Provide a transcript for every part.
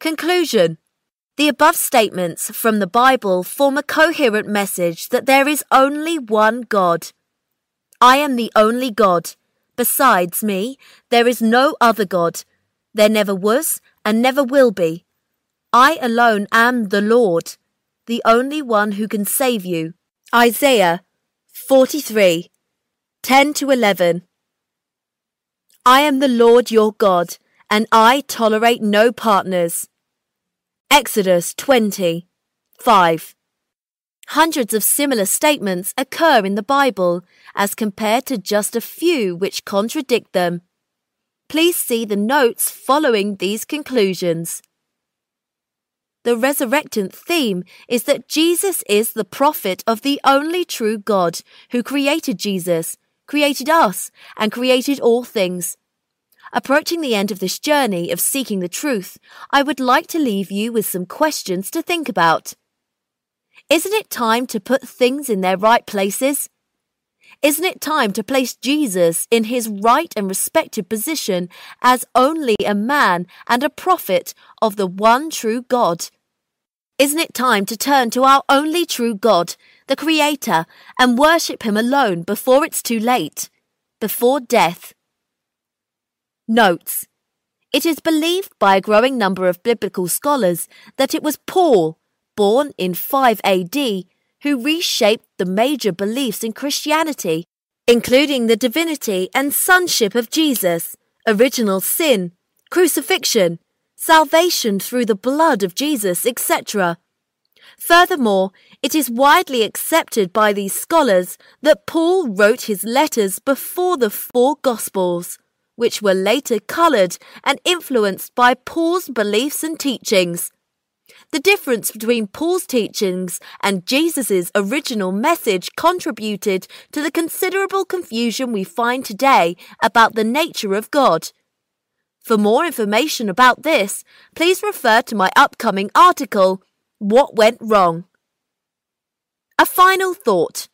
Conclusion The above statements from the Bible form a coherent message that there is only one God. I am the only God. Besides me, there is no other God. There never was and never will be. I alone am the Lord, the only one who can save you. Isaiah 43 10 to 11. I am the Lord your God, and I tolerate no partners. Exodus 20 5. Hundreds of similar statements occur in the Bible as compared to just a few which contradict them. Please see the notes following these conclusions. The resurrectant theme is that Jesus is the prophet of the only true God who created Jesus, created us, and created all things. Approaching the end of this journey of seeking the truth, I would like to leave you with some questions to think about. Isn't it time to put things in their right places? Isn't it time to place Jesus in his right and respected position as only a man and a prophet of the one true God? Isn't it time to turn to our only true God, the Creator, and worship Him alone before it's too late, before death? Notes. It is believed by a growing number of biblical scholars that it was Paul, born in 5 AD, who reshaped the major beliefs in Christianity, including the divinity and sonship of Jesus, original sin, crucifixion, salvation through the blood of Jesus, etc. Furthermore, it is widely accepted by these scholars that Paul wrote his letters before the four Gospels, which were later coloured and influenced by Paul's beliefs and teachings. The difference between Paul's teachings and Jesus' original message contributed to the considerable confusion we find today about the nature of God. For more information about this, please refer to my upcoming article, What Went Wrong? A final thought.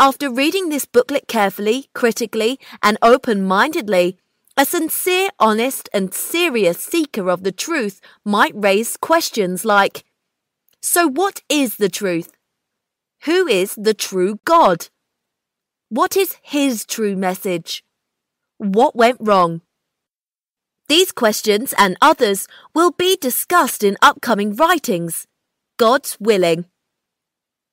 After reading this booklet carefully, critically, and open mindedly, a sincere, honest, and serious seeker of the truth might raise questions like So, what is the truth? Who is the true God? What is His true message? What went wrong? These questions and others will be discussed in upcoming writings. God's willing.